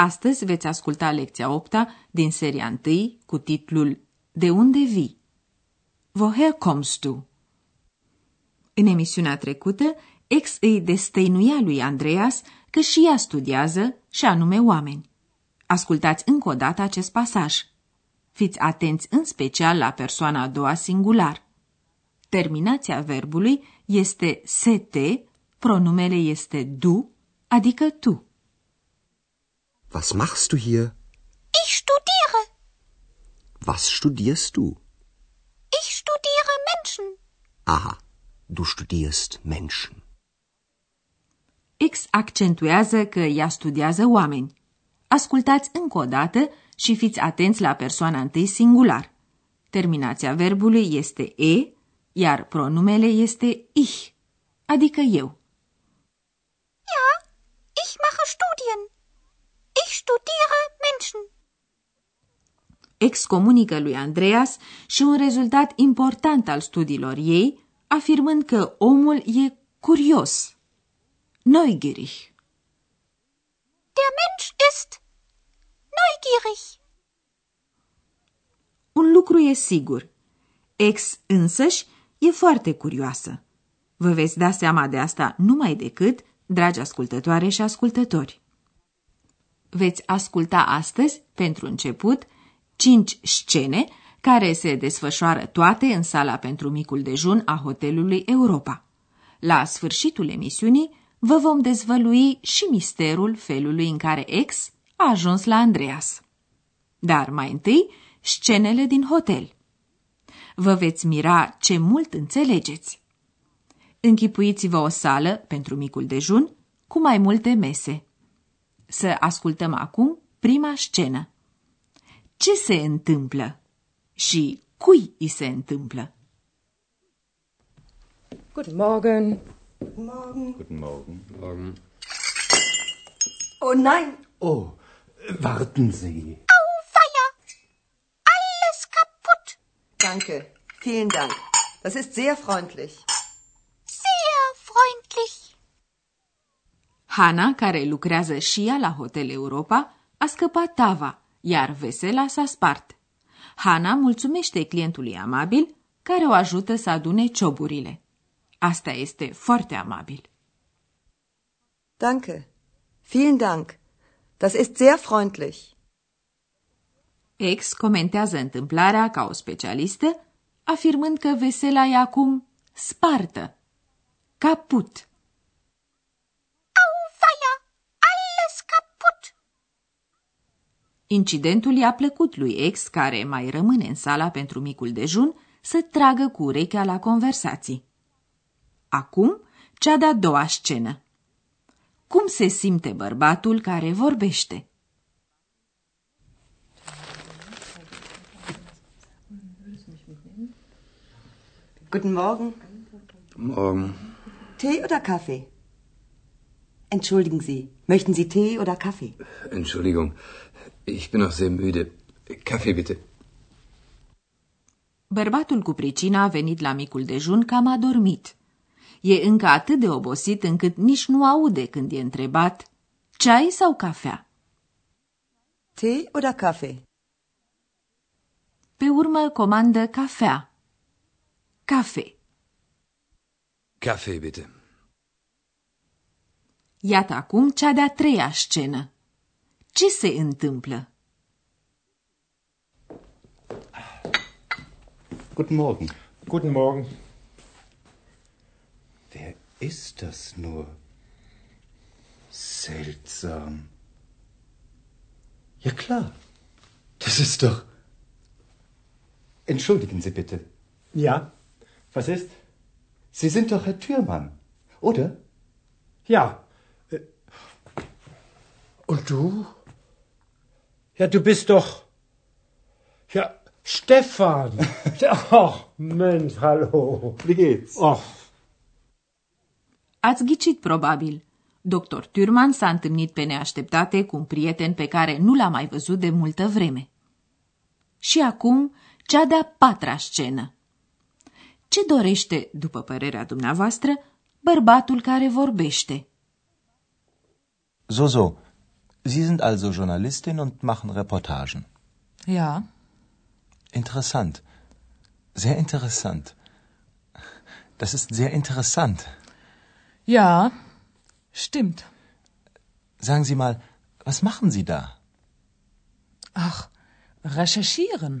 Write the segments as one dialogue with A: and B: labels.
A: Astăzi veți asculta lecția 8 din seria 1 cu titlul De unde vii? Woher kommst du? În emisiunea trecută, ex îi destăinuia lui Andreas că și ea studiază și anume oameni. Ascultați încă o dată acest pasaj. Fiți atenți în special la persoana a doua singular. Terminația verbului este st, pronumele este du, adică tu.
B: Was machst du hier?
C: Ich studiere.
B: Was studierst du?
C: Ich studiere Menschen.
B: Aha, du studierst Menschen.
A: X accentuează că ea studiază oameni. Ascultați încă o dată și fiți atenți la persoana întâi singular. Terminația verbului este e, iar pronumele este ich, adică eu.
C: Ja, ich mache Studien. Ich studiere Menschen.
A: Ex comunică lui Andreas și un rezultat important al studiilor ei, afirmând că omul e curios, neugierig.
C: Der Mensch ist neugierig.
A: Un lucru e sigur. Ex însăși e foarte curioasă. Vă veți da seama de asta numai decât, dragi ascultătoare și ascultători. Veți asculta astăzi, pentru început, cinci scene care se desfășoară toate în sala pentru micul dejun a hotelului Europa. La sfârșitul emisiunii vă vom dezvălui și misterul felului în care ex a ajuns la Andreas. Dar mai întâi, scenele din hotel. Vă veți mira ce mult înțelegeți. Închipuiți-vă o sală pentru micul dejun cu mai multe mese. Să ascultăm acum prima scenă. Ce se întâmplă? Și cui îi se întâmplă?
D: Guten Morgen.
E: Guten Morgen. Morgen.
D: Oh nein,
E: Oh, warten Sie.
C: Auweia. Alles kaputt.
D: danke. Vielen Dank. Das ist sehr freundlich.
C: Sehr freundlich.
A: Hana, care lucrează și ea la Hotel Europa, a scăpat tava, iar Vesela s-a spart. Hana mulțumește clientului amabil, care o ajută să adune cioburile. Asta este foarte amabil.
D: Danke. Vielen Dank. Das ist sehr freundlich.
A: Ex comentează întâmplarea ca o specialistă, afirmând că Vesela e acum spartă, caput.
C: Auweia. Alles kaputt.
A: Incidentul i-a plăcut lui ex, care mai rămâne în sala pentru micul dejun, să tragă cu urechea la conversații. Acum, cea de-a doua scenă. Cum se simte bărbatul care vorbește?
D: Guten Morgen.
E: Morgen.
D: Tee oder Kaffee? Entschuldigen Sie, möchten Sie Tee oder Kaffee?
E: Entschuldigung, ich bin noch sehr müde. Kaffee bitte.
A: Bărbatul cu pricina a venit la micul dejun cam adormit. E încă atât de obosit încât nici nu aude când e întrebat ceai sau cafea.
D: Tee oder Kaffee?
A: Pe urmă comandă cafea. Cafe.
E: Kaffee bitte.
A: Iată acum cea de-a treia scenă. Ce se întâmplă?
F: Guten Morgen.
G: Guten Morgen.
F: Wer ist das nur? Seltsam. Ja klar. Das ist doch. Entschuldigen Sie bitte.
G: Ja, was ist?
F: Sie sind doch Herr Türmann, oder?
G: Ja. Äh, Und du? Ja, du bist doch. Ja, Stefan. Ach, Mensch, hallo.
F: Wie geht's?
G: Ach,
A: Ați ghicit probabil. Dr. Turman s-a întâlnit pe neașteptate cu un prieten pe care nu l-a mai văzut de multă vreme. Și acum, cea de-a patra scenă. Ce dorește, după părerea dumneavoastră, bărbatul care vorbește?
H: So, so. Sie sind also Journalistin und machen Reportagen.
I: Ja,
H: Interessant. Sehr interessant. Das ist sehr interessant.
I: ja, stimmt.
H: Sagen Sie mal, was machen Sie da?
I: Ach, recherchieren.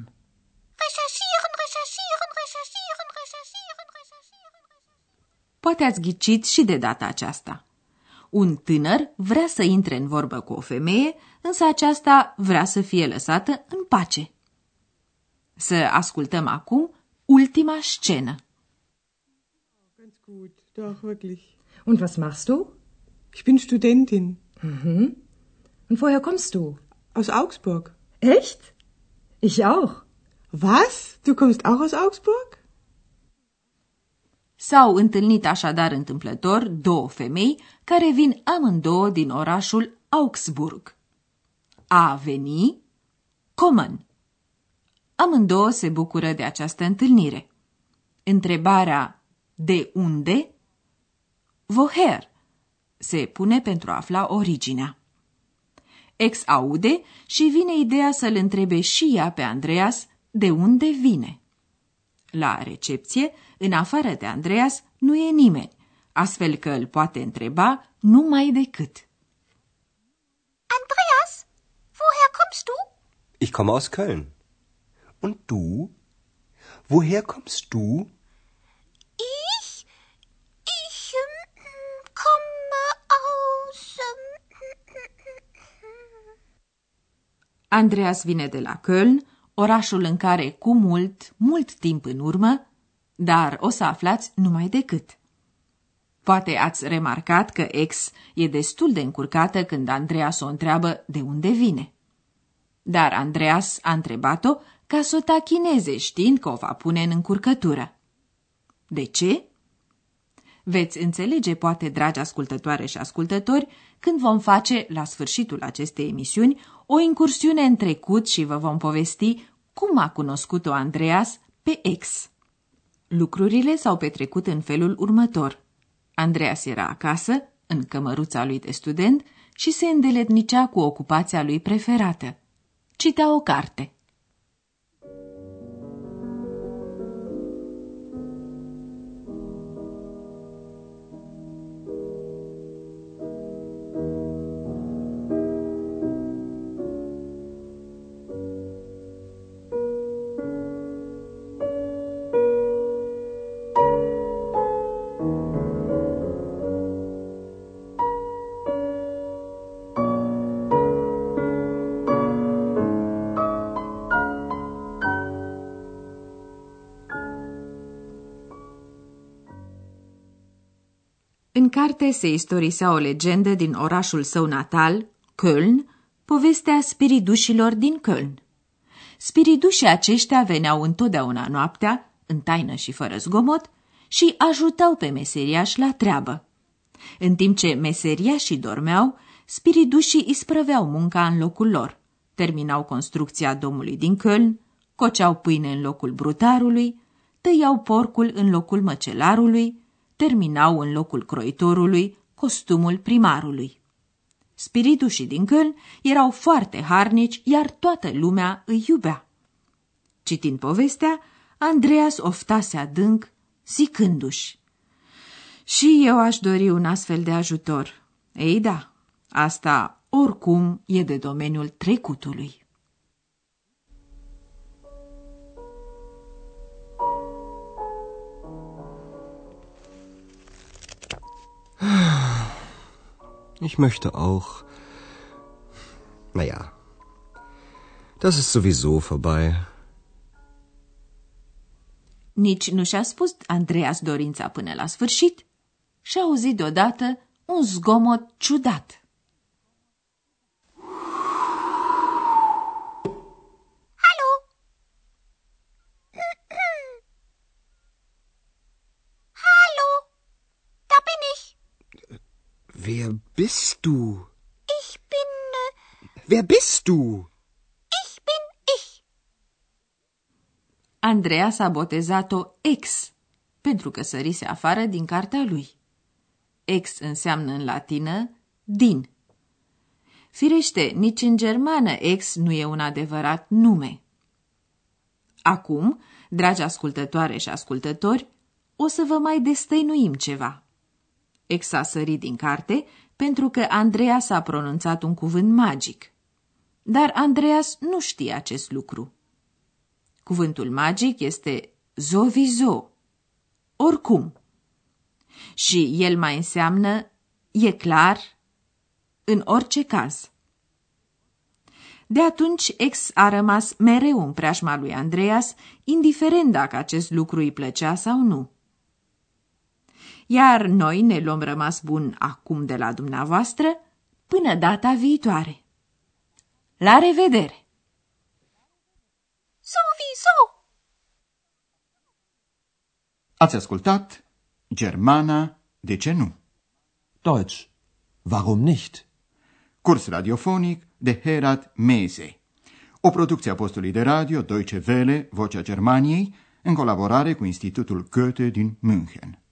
C: Recherchieren, recherchieren, recherchieren, recherchieren, recherchieren.
A: Poate ați ghicit și de data aceasta. Un tânăr vrea să intre în vorbă cu o femeie, însă aceasta vrea să fie lăsată în pace. Să ascultăm acum ultima scenă.
J: Ganz gut, doch, wirklich.
K: Und was machst du?
J: Ich bin Studentin
K: Mhm. Und woher kommst du?
J: aus Augsburg.
K: Echt? Ich auch.
J: Was? Du kommst auch aus Augsburg?
A: S-au întâlnit așadar întâmplător două femei care vin amândouă din orașul Augsburg. A veni, common. Amândouă se bucură de această întâlnire. Întrebarea de unde, woher, se pune pentru a afla originea. Ex aude și vine ideea să-l întrebe și ea pe Andreas de unde vine. La recepție, în afară de Andreas, nu e nimeni, astfel că îl poate întreba numai decât.
C: Andreas, woher kommst du?
B: Ich komme aus Köln. Und du? Woher kommst du?
C: Ich? Ich ähm, komme aus. Ähm,
A: Andreas vine de la Köln, orașul în care cu mult, mult timp în urmă, dar o să aflați numai decât. Poate ați remarcat că ex e destul de încurcată când Andreas o întreabă de unde vine. Dar Andreas a întrebat-o ca să o tachineze, știind că o va pune în încurcătură. De ce? Veți înțelege, poate, dragi ascultătoare și ascultători, când vom face, la sfârșitul acestei emisiuni, o incursiune în trecut și vă vom povesti cum a cunoscut-o Andreas pe ex. Lucrurile s-au petrecut în felul următor. Andreas era acasă, în cămăruța lui de student, și se îndeletnicea cu ocupația lui preferată. Citea o carte. Carte se istorisea o legendă din orașul său natal, Köln, povestea spiridușilor din Köln. Spiridușii aceștia veneau întotdeauna noaptea, în taină și fără zgomot, și ajutau pe meseriași la treabă. În timp ce meseriașii dormeau, spiridușii isprăveau munca în locul lor. Terminau construcția domului din Köln, coceau pâine în locul brutarului, tăiau porcul în locul măcelarului, terminau în locul croitorului costumul primarului. Spiritușii din Köln erau foarte harnici, iar toată lumea îi iubea. Citind povestea, Andreas oftase adânc, zicându-și. Și eu aș dori un astfel de ajutor. Ei da, asta oricum e de domeniul trecutului.
B: Ich möchte auch. Naja, das ist sowieso vorbei.
A: Nici nu și-a spus Andreas dorința până la sfârșit și a auzit deodată un zgomot ciudat.
B: Wer bist du?
C: Ich bin. Äh,
B: Wer bist du?
C: ich bin ich.
A: Andreas a botezat-o ex, pentru că sărise afară din cartea lui. Ex înseamnă în latină din. Firește, nici în germană ex nu e un adevărat nume. Acum, dragi ascultătoare și ascultători, o să vă mai destăinuim ceva. Ex a sărit din carte pentru că Andreas a pronunțat un cuvânt magic. Dar Andreas nu știe acest lucru. Cuvântul magic este zovizo, oricum. Și el mai înseamnă e clar, în orice caz. De atunci, ex a rămas mereu în preajma lui Andreas, indiferent dacă acest lucru îi plăcea sau nu. Iar noi ne luăm rămas bun acum de la dumneavoastră până data viitoare. La revedere!
C: Sowieso.
L: Ați ascultat Germana, de ce nu?
M: Deutsch. Warum nicht?
L: Curs radiofonic de Herat Mese. O producție a postului de radio Deutsche Welle, Vocea Germaniei, în colaborare cu Institutul Goethe din München.